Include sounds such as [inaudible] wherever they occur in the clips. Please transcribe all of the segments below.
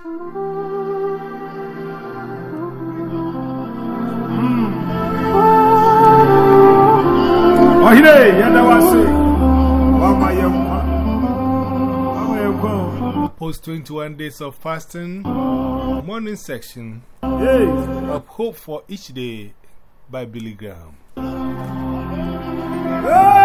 Hmm. Wase. Wama yempa. Wama yempa. Post 21 days of fasting, morning section Hey. of Hope for Each Day by Billy Graham. February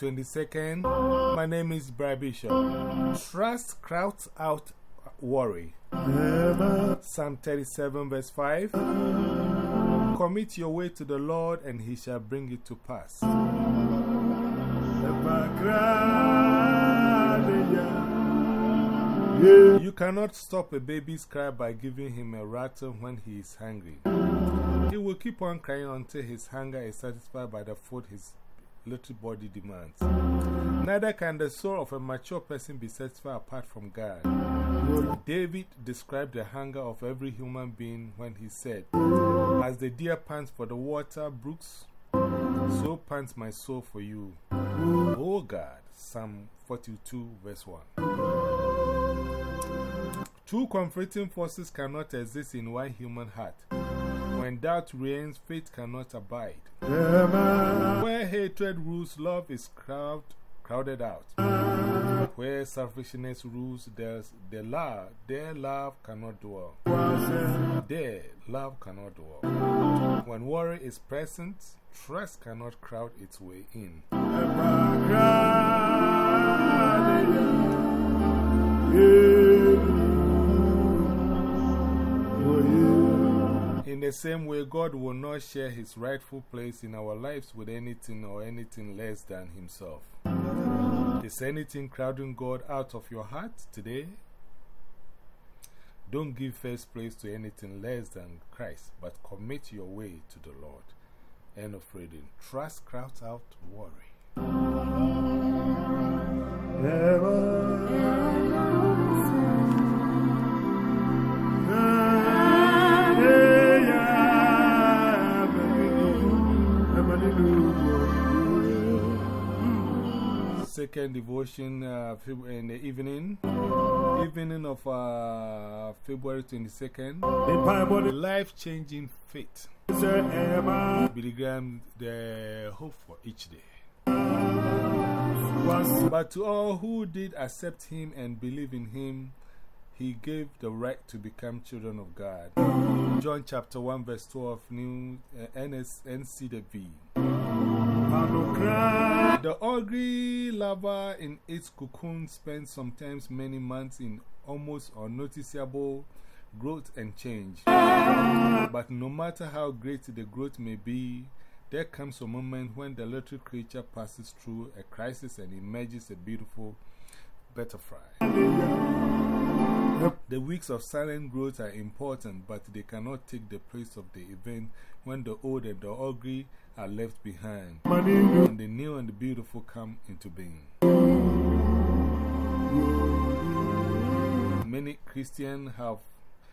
22nd, my name is Bry Bishop. Trust crowds out worry. Psalm 37, verse 5. Commit your way to the Lord, and he shall bring it to pass. You cannot stop a baby's cry by giving him a rattle when he is hungry. He will keep on crying until his hunger is satisfied by the food his little body demands. Neither can the soul of a mature person be satisfied apart from God. David described the hunger of every human being when he said, As the deer pants for the water brooks, so pants my soul for you. O God. Psalm 42, verse 1. Two conflicting forces cannot exist in one human heart. When doubt reigns, faith cannot abide. Where hatred rules, love is crowd, crowded out. Where selfishness rules, there's the love, their love cannot dwell. There, love cannot dwell. When worry is present, trust cannot crowd its way in. In the same way, God will not share his rightful place in our lives with anything or anything less than himself. Is anything crowding God out of your heart today? Don't give first place to anything less than Christ, but commit your way to the Lord. End of reading. Trust crowds out worry. Second devotion uh, in the evening, evening of uh, February 22nd. Life changing faith. Billy Graham, the hope for each day. But to all who did accept him and believe in him, he gave the right to become children of God. John chapter 1, verse 12, New uh. The ugly larva in its cocoon spends sometimes many months in almost unnoticeable growth and change. But no matter how great the growth may be, there comes a moment when the little creature passes through a crisis and emerges a beautiful butterfly. The weeks of silent growth are important, but they cannot take the place of the event when the old and the ugly are left behind, and the new and the beautiful come into being. Many Christians have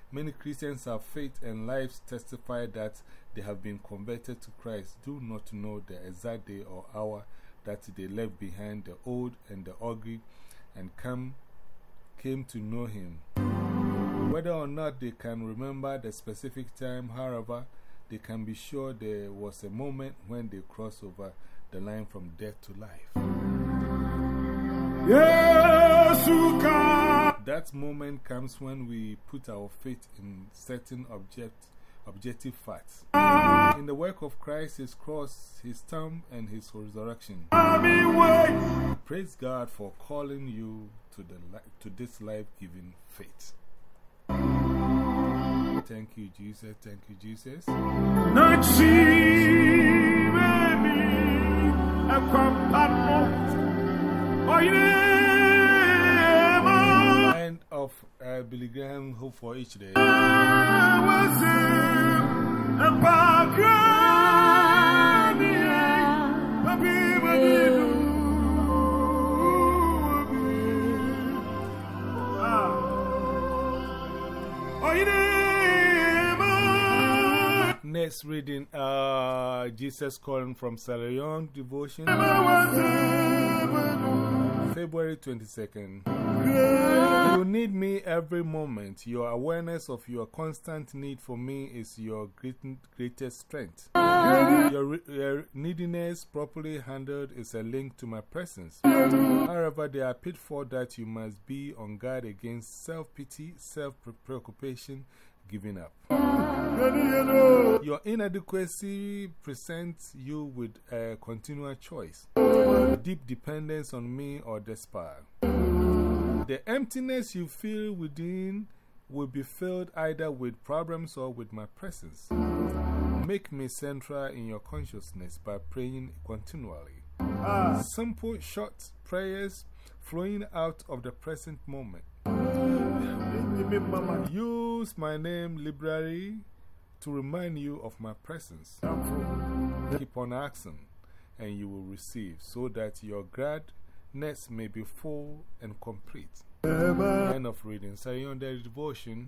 Many Christians have faith and lives testify that they have been converted to Christ, do not know the exact day or hour that they left behind the old and the ugly and come, came to know Him. Whether or not they can remember the specific time, however, they can be sure there was a moment when they crossed over the line from death to life. Yes, That moment comes when we put our faith in certain object, objective facts. In the work of Christ, His cross, His tomb, and His resurrection. Praise God for calling you to, the to this life giving faith. Thank you, Jesus. Thank you, Jesus. End of uh, Billy Graham Hope for Each Day. Next reading, uh, Jesus calling from Young devotion, February 22nd. You need me every moment. Your awareness of your constant need for me is your great, greatest strength. Your, your neediness, properly handled, is a link to my presence. However, there are pitfalls that you must be on guard against self pity, self preoccupation, giving up. Your inadequacy presents you with a continual choice, deep dependence on me or despair. The emptiness you feel within will be filled either with problems or with my presence. Make me central in your consciousness by praying continually. Simple, short prayers flowing out of the present moment. Use my name liberally to remind you of my presence. Keep on asking, and you will receive, so that your gladness may be full and complete. End of reading. Say on the devotion.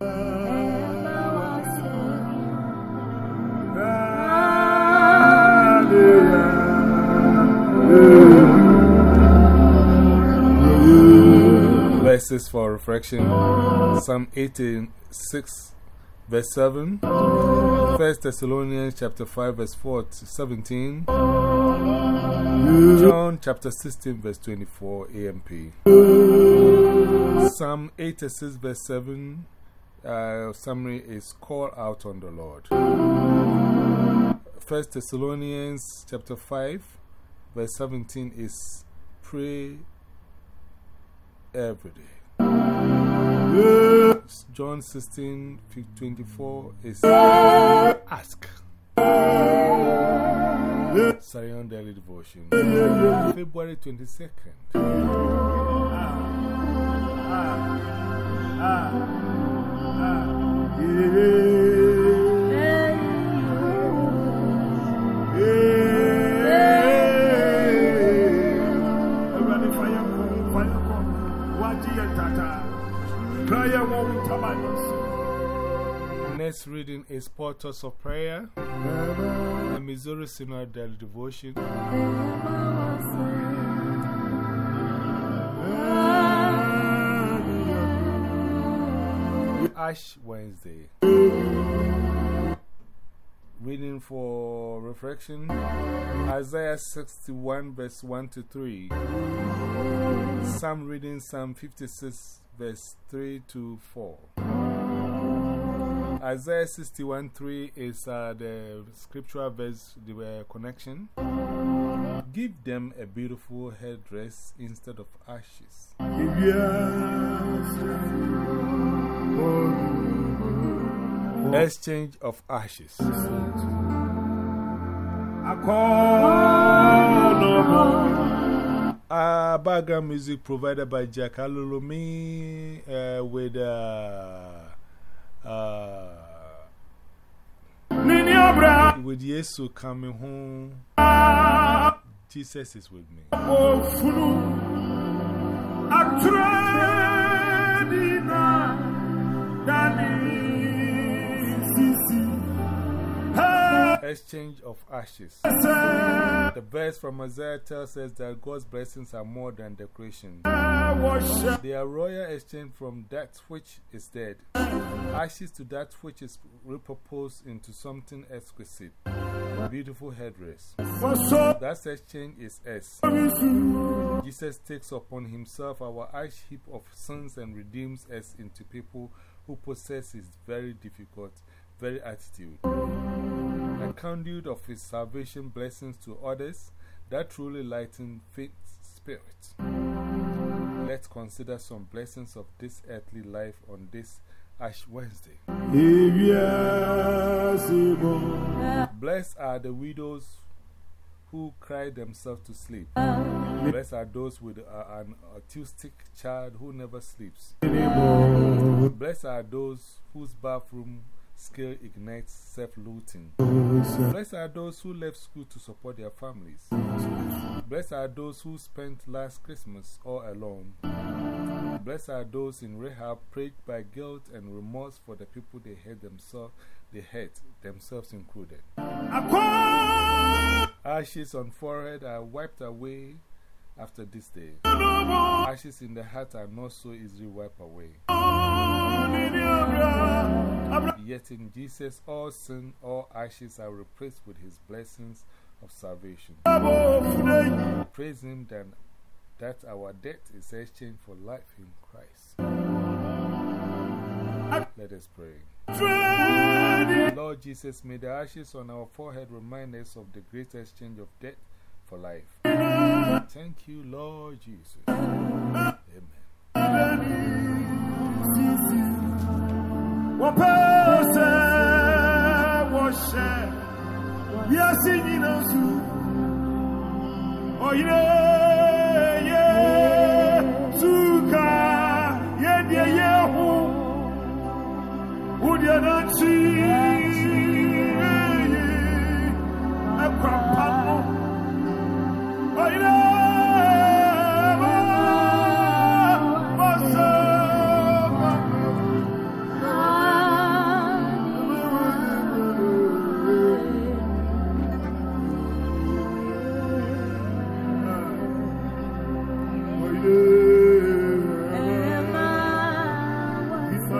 Verses for reflection Psalm 86, verse 7, 1 Thessalonians chapter 5, verse 4 to 17, John chapter 16, verse 24, AMP. Psalm 86, verse 7 uh, summary is call out on the Lord. 1 Thessalonians chapter 5, verse 17 is pray every day. John 16, 24 is ask. Sion Daily Devotion, February 22nd. Ah, ah, ah, Everybody is Portals of Prayer, the Missouri Synod Daily Devotion, Ash Wednesday. Reading for reflection Isaiah 61, verse 1 to 3. Psalm reading Psalm 56, verse 3 to 4. Isaiah 61 3 is uh, the scriptural verse, the uh, connection. Give them a beautiful headdress instead of ashes. Exchange of ashes. Uh, background music provided by Jack Alulumi uh, with uh, uh, with Yesu coming home. Jesus is with me. Exchange of ashes. The verse from Isaiah tells us that God's blessings are more than decoration. They are royal exchange from that which is dead, ashes to that which is repurposed into something exquisite. Beautiful headdress. That exchange is S. Jesus takes upon himself our ash heap of sins and redeems us into people who possess his very difficult, very attitude. A conduit of his salvation blessings to others that truly lighten faith's spirit. Let's consider some blessings of this earthly life on this Ash Wednesday. Blessed are the widows who cry themselves to sleep. Blessed are those with uh, an autistic child who never sleeps. Blessed are those whose bathroom skill ignites self looting. Blessed are those who left school to support their families. Blessed are those who spent last Christmas all alone. Blessed are those in rehab plagued by guilt and remorse for the people they hate themselves, they hate themselves included. Ashes on forehead are wiped away after this day. Ashes in the heart are not so easily wiped away. Yet in Jesus, all sin, all ashes are replaced with his blessings of salvation. Praise him then that our debt is exchanged for life in Christ. Let us pray. Lord Jesus, may the ashes on our forehead remind us of the great exchange of death for life. Thank you, Lord Jesus. Amen.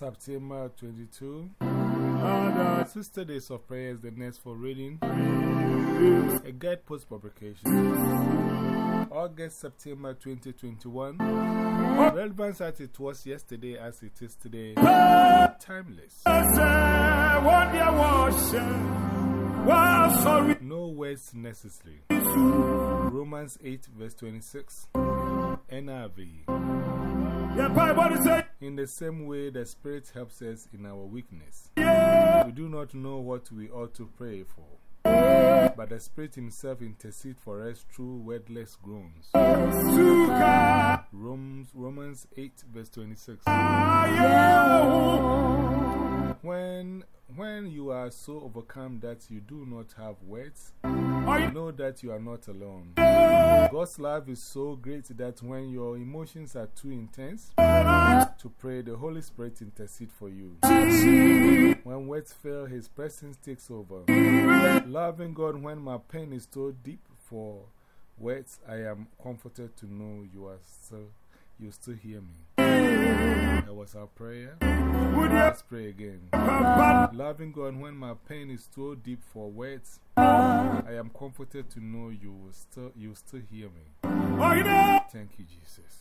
September 22. Sister uh, Days of Prayer is the next for reading. A guide post publication. August, September 2021. Relevance as it was yesterday as it is today. Timeless. No words necessary. Romans 8, verse 26. NRV. In the same way, the Spirit helps us in our weakness. We do not know what we ought to pray for, but the Spirit Himself intercedes for us through wordless groans. Romans, Romans 8, verse 26. When when you are so overcome that you do not have words, know that you are not alone. God's love is so great that when your emotions are too intense to pray, the Holy Spirit intercedes for you. When words fail, His presence takes over. Loving God when my pain is so deep for words, I am comforted to know you are still, you still hear me. That was our prayer. Let's pray again. Loving God, when my pain is too deep for words, I am comforted to know you will still, you will still hear me. Thank you, Jesus.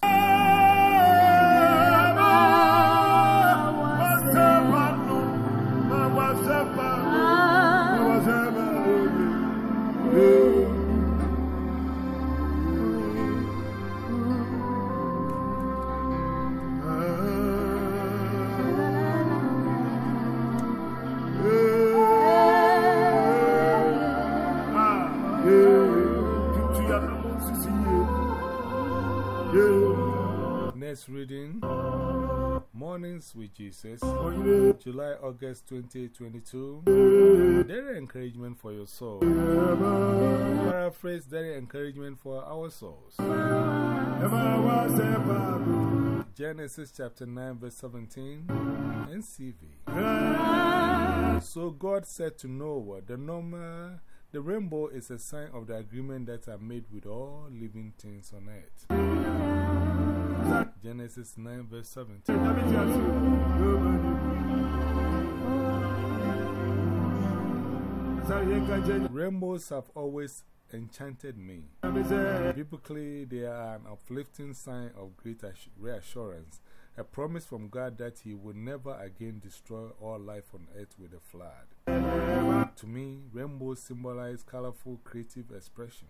Next reading Mornings with Jesus, July August 2022. Daily encouragement for your soul. Paraphrase daily encouragement for our souls. Genesis chapter 9, verse 17, NCV. So God said to Noah, The normal. The rainbow is a sign of the agreement that I made with all living things on earth. Genesis 9, verse 17. Rainbows have always enchanted me. Biblically, they are an uplifting sign of great reassurance, a promise from God that He will never again destroy all life on earth with a flood. To me, rainbows symbolize colorful creative expression.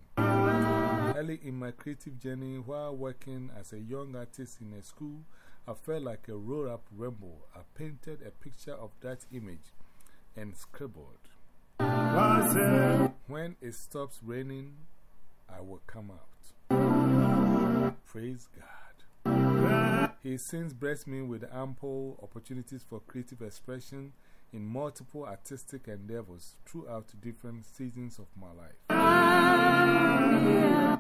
Early in my creative journey, while working as a young artist in a school, I felt like a roll up rainbow. I painted a picture of that image and scribbled. When it stops raining, I will come out. Praise God. He since blessed me with ample opportunities for creative expression in multiple artistic endeavors throughout different seasons of my life.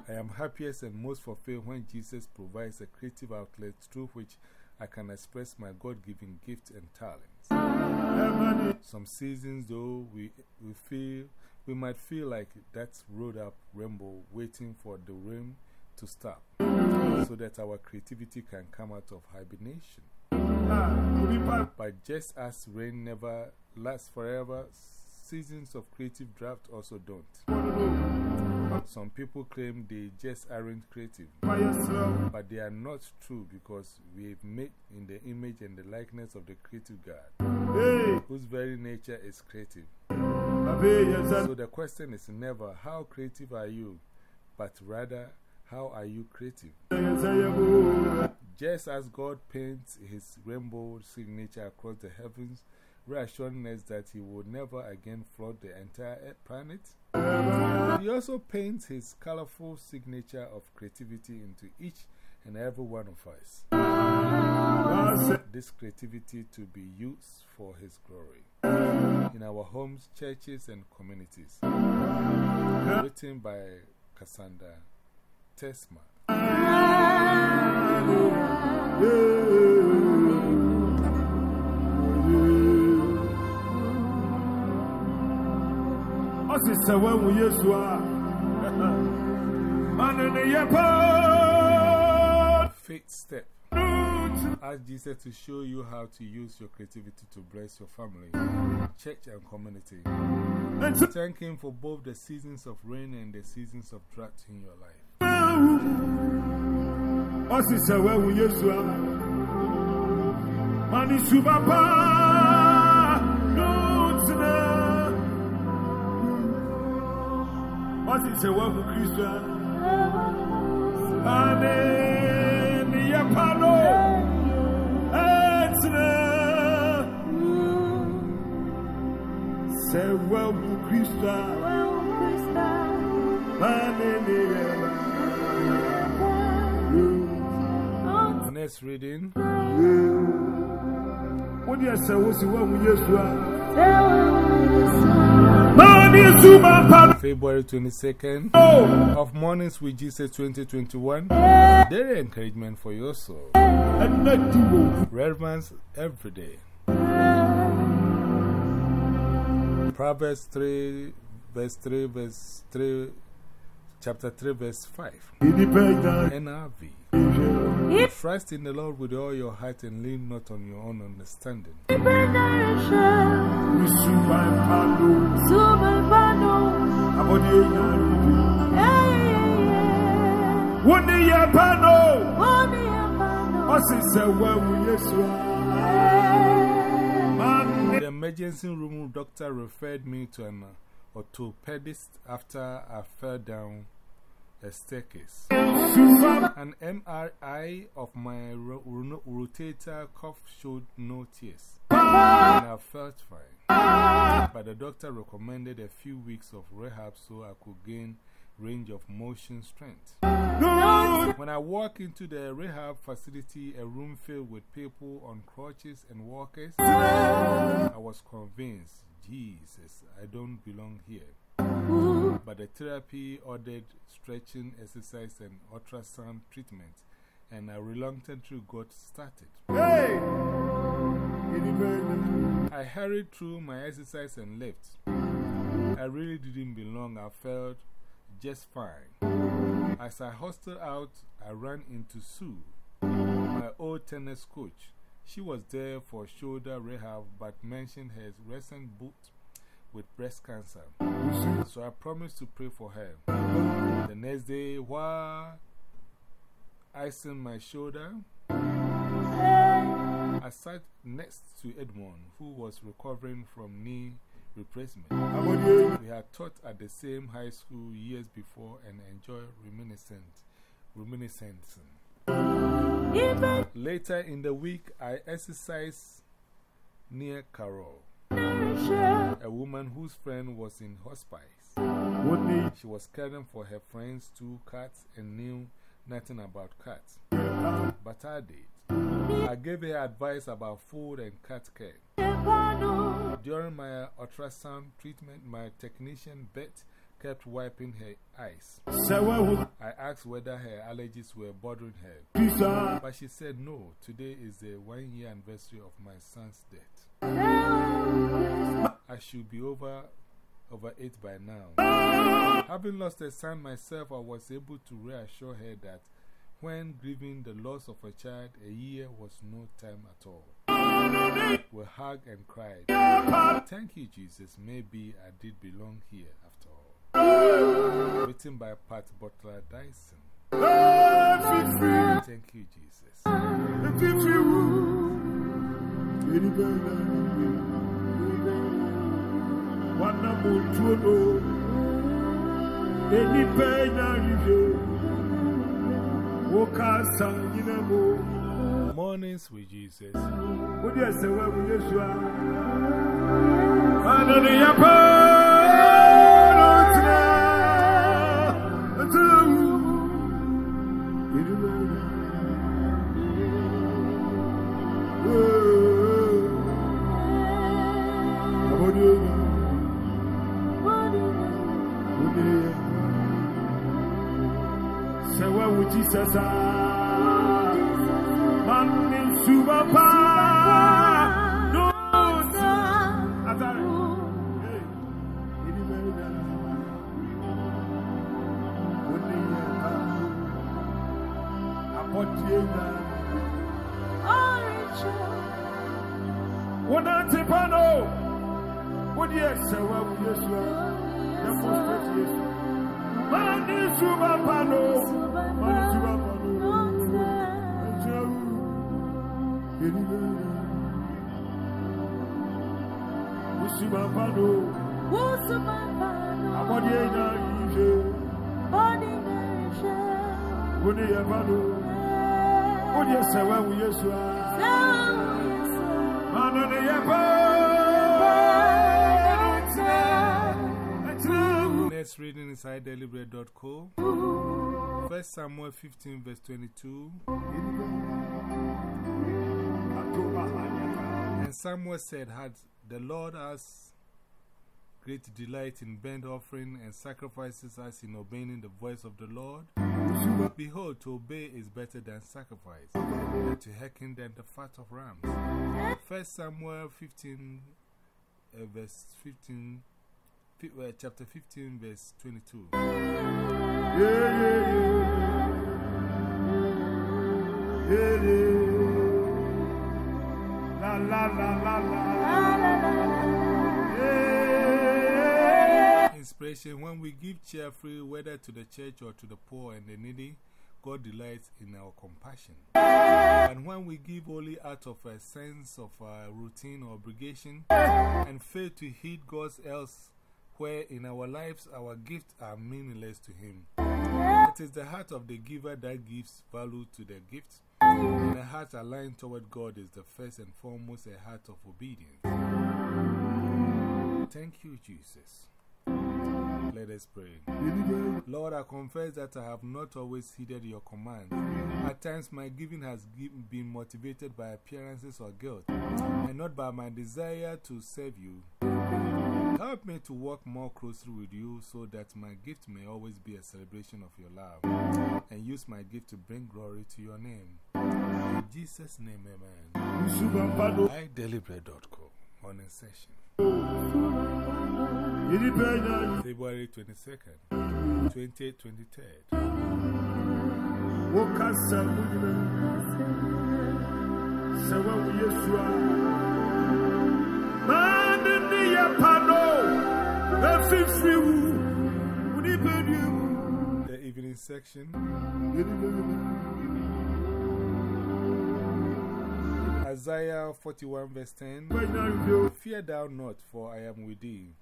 I am happiest and most fulfilled when Jesus provides a creative outlet through which I can express my God given gifts and talents. Some seasons, though, we, we, feel, we might feel like that road up rainbow waiting for the rain to stop so that our creativity can come out of hibernation. But just as rain never lasts forever, seasons of creative drought also don't. Some people claim they just aren't creative, but they are not true because we have made in the image and the likeness of the creative God, whose very nature is creative. So the question is never how creative are you, but rather how are you creative? Just as God paints his rainbow signature across the heavens, reassuring us that he will never again flood the entire planet, he also paints his colorful signature of creativity into each and every one of us. This creativity to be used for his glory in our homes, churches, and communities. Written by Cassandra Tiersma. Osisa wewu Yesu a [laughs] Mane ne yepa Faith step. Ask Jesus to show you how to use your creativity to bless your family, church, and community. Thank Him for both the seasons of rain and the seasons of drought in your life. Osisa wewu Kristo a Mane ne yepa no Etsina Se wewu Kristo a Mane ne yepa Next reading. What do you say? What's the one with Yesu? February 22nd of Mornings with Jesus 2021. Daily encouragement for your soul. And not do Relevance every day. Proverbs 3, verse 3, verse 3, chapter 3, verse 5. NRV. Trust in the Lord with all your heart and lean not on your own understanding. The emergency room doctor referred me to an orthopedist after I fell down a staircase. An MRI of my ro ro rotator cuff showed no tears, and I felt fine. But the doctor recommended a few weeks of rehab so I could gain range of motion strength. When I walk into the rehab facility, a room filled with people on crutches and walkers, I was convinced, Jesus, I don't belong here. Mm. But the therapy ordered stretching exercise and ultrasound treatment, and I reluctantly got started. Hey! I hurried through my exercise and left. I really didn't belong, I felt just fine. As I hustled out, I ran into Sue, my old tennis coach. She was there for shoulder rehab but mentioned her recent bout with breast cancer. So I promised to pray for her. The next day, while icing my shoulder, I sat next to Edmond, who was recovering from knee replacement. We had taught at the same high school years before and enjoy reminiscent, reminiscing. Later in the week, I exercised near Carol, a woman whose friend was in hospice. She was caring for her friend's two cats and knew nothing about cats. But I did. I gave her advice about food and cat care. During my ultrasound treatment, my technician Bet kept wiping her eyes. I asked whether her allergies were bothering her, but she said no. Today is the one year anniversary of my son's death. I should be over, over eight by now. Having lost a son myself, I was able to reassure her that when grieving the loss of a child, a year was no time at all. We hugged and cried. Thank you, Jesus. Maybe I did belong here after all. Written by Pat Butler Dyson. Thank you, Jesus. Wana muntu no Eni penya rive Wokasa nyina mo. Mornings with Jesus. Wodi wu Yesu a Ana mena Oni ya pa. Apotie na Wona tipano Wodi esewa wu Yesu. Ya frustrate Yesu. Mani suba pa no Ini mena Usuba pa no Apotie na ije. Woni ya pa no Wodi esewa wu Yesu. Mana ne ya pa Next reading is iDeliberate.co. First Samuel 15, verse 22. And Samuel said, Had the Lord as great delight in burnt offering and sacrifices as in obeying the voice of the Lord? Behold, to obey is better than sacrifice, and to hearken than the fat of rams. First Samuel 15, uh, verse 15, uh, chapter 15, verse 22. Yeah, yeah, yeah. La, la, la, la, la. Inspiration When we give cheerfully, whether to the church or to the poor and the needy, God delights in our compassion. And when we give only out of a sense of uh, routine or obligation and fail to heed God's else, where in our lives our gifts are meaningless to Him. It is the heart of the giver that gives value to the gift, and a heart aligned toward God is the first and foremost a heart of obedience. Thank you, Jesus. Let us pray. Lord, I confess that I have not always heeded your commands. At times, my giving has been motivated by appearances or guilt, and not by my desire to serve you. Help me to walk more closely with you so that my gift may always be a celebration of your love, and use my gift to bring glory to your name. In Jesus' name, amen. IDeliberate.co Morning session. February 22nd, 2023. The evening section. Isaiah 41 verse 10 Right now, Fear thou not, for I am with thee.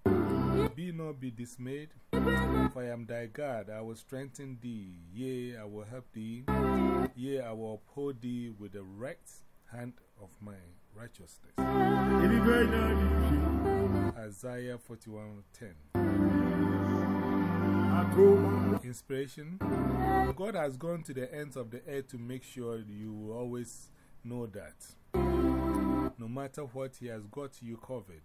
Be not be dismayed, for I am thy God. I will strengthen thee. Yea, I will help thee. Yea, I will uphold thee with the right hand of my righteousness. Isaiah 41 10. I told Inspiration God has gone to the ends of the earth to make sure you always know that. No matter what, He has got you covered.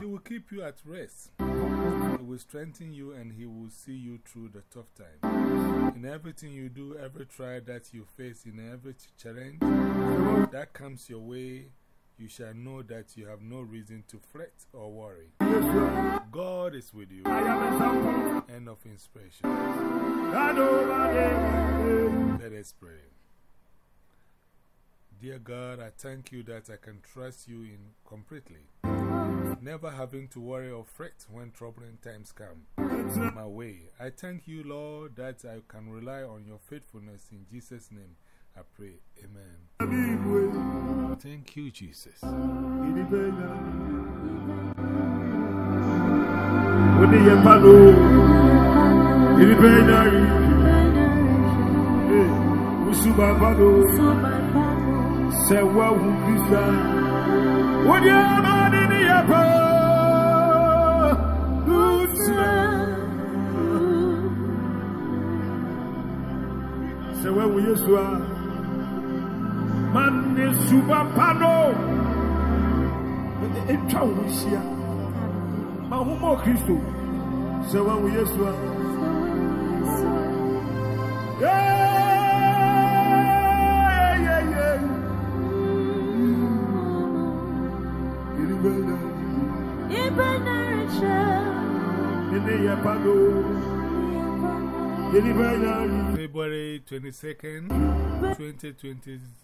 He will keep you at rest. He will strengthen you and He will see you through the tough time. In everything you do, every trial that you face, in every challenge that comes your way, you shall know that you have no reason to fret or worry. God is with you. I am a sample. End of inspiration. I know my name. Let us pray. Dear God, I thank you that I can trust you in completely. Never having to worry or fret when troubling times come my way. I thank you, Lord, that I can rely on your faithfulness. In Jesus' name, I pray. Amen. Thank you, Jesus. Ye palo, ini benyari, mane suba pano. Mede wo hyia ma kristo. Sɛ yesu a February 22nd, 2023.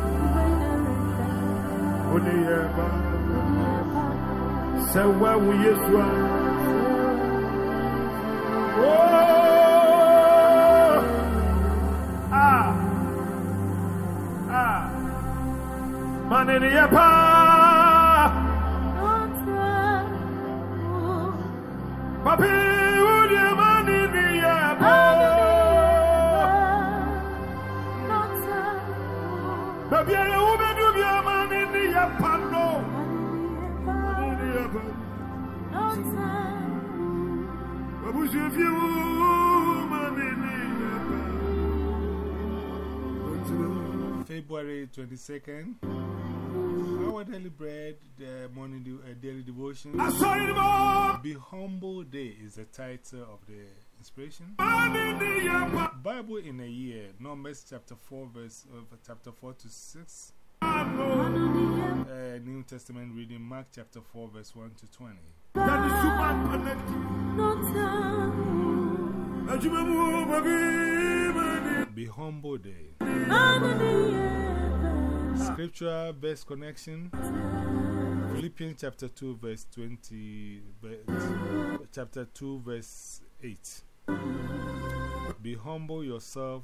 ya pado. Sewa u Yesua. Oh! Ah! Ah! Manini ya pa! Papi udi manini ya pa! Babi ya ube February 22nd, our Daily Bread, the morning de uh, daily devotion. Be Humble Day is the title of the inspiration. Manini ya pa! Bible in a year, Numbers chapter 4, verse uh, chapter 4 to 6. Uh, New Testament reading, Mark chapter 4, verse 1 to 20. Be Humble Day. Scripture verse connection Philippians chapter 2, verse 20, chapter 2, verse 8. Be humble yourself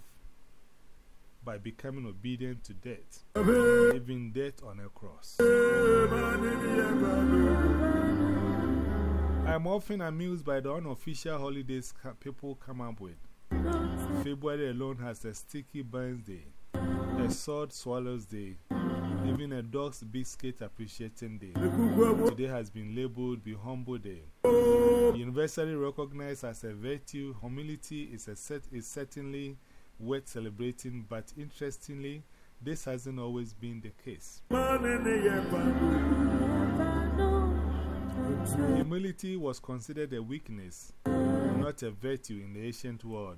by becoming obedient to death, even death on a cross. Mani ni ya I am often amused by the unofficial holidays people come up with. February alone has a sticky burns day, a sword swallows day, even a dog's biscuit appreciating day. Today has been labeled Be Humble Day. Universally recognized as a virtue, humility is, a set, is certainly worth celebrating, but interestingly, this hasn't always been the case. Mani ni ya Humility was considered a weakness, not a virtue in the ancient world,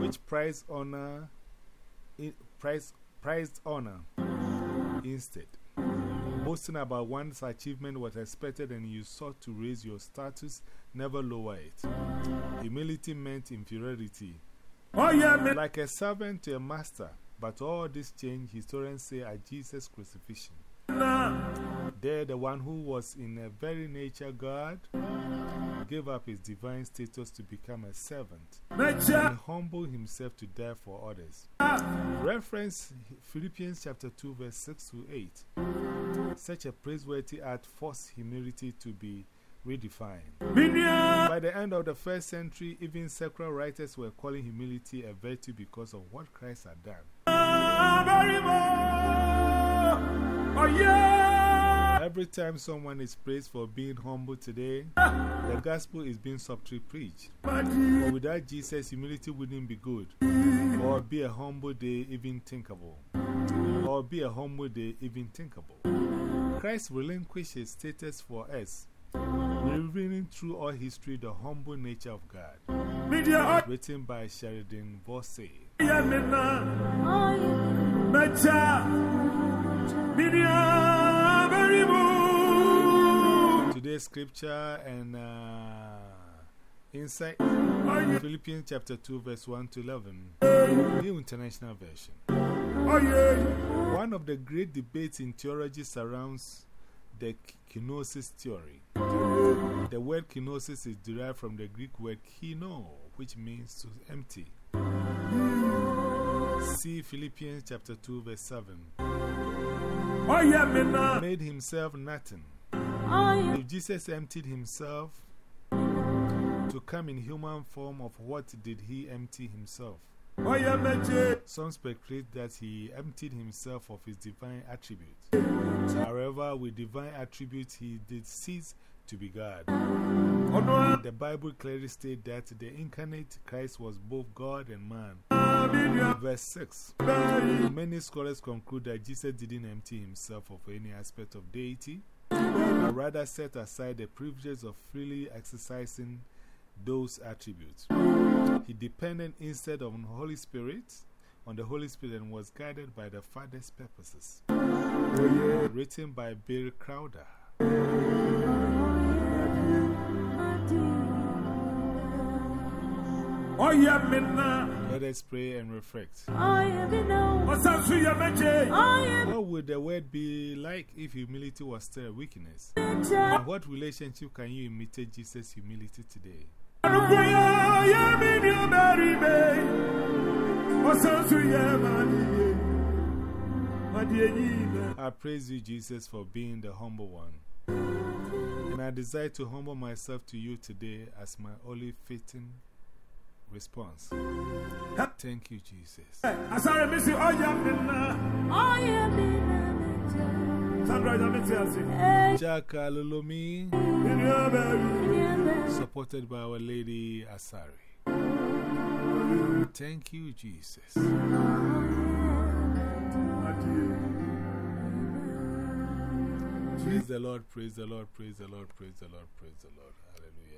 which prized honor, prized, prized honor instead. Boasting about one's achievement was expected and you sought to raise your status, never lower it. Humility meant inferiority. Oh, yeah. Like a servant to a master, but all this changed, historians say, at Jesus' crucifixion. There, the one who was in a very nature God gave up his divine status to become a servant and humble himself to die for others. Reference Philippians chapter 2, verse 6 to 8. Such a praiseworthy act forced humility to be redefined. By the end of the first century, even secular writers were calling humility a virtue because of what Christ had done. Yeah. Every time someone is praised for being humble today, the gospel is being subtly preached. But without Jesus, humility wouldn't be good, or be a humble day even thinkable, or be a humble day even thinkable. Christ relinquished his status for us, revealing through all history the humble nature of God. Written by Sheridan Voysey. Today's scripture and uh, insight Philippians chapter 2, verse 1 to 11, New International Version. One of the great debates in theology surrounds the kenosis theory. The word kenosis is derived from the Greek word kino, which means to empty. See Philippians chapter 2, verse 7. Made himself nothing. If Jesus emptied himself to come in human form, of what did he empty himself? Some speculate that he emptied himself of his divine attributes. However, with divine attributes, he did cease to be God. The Bible clearly states that the incarnate Christ was both God and man. Verse 6 Many scholars conclude that Jesus didn't empty himself of any aspect of deity, but rather set aside the privileges of freely exercising those attributes. He depended instead on Holy Spirit, on the Holy Spirit and was guided by the Father's purposes. Written by Bill Crowder. Let us pray and reflect. What would the word be like if humility was still a weakness? In what relationship can you imitate Jesus' humility today? I praise you, Jesus, for being the humble one. And I desire to humble myself to you today as my only fitting response. Thank you, Jesus. Jaka Lolomi, supported by Our Lady Asari. Thank you, Jesus. Praise the Lord, praise the Lord, praise the Lord, praise the Lord, praise the Lord. Hallelujah.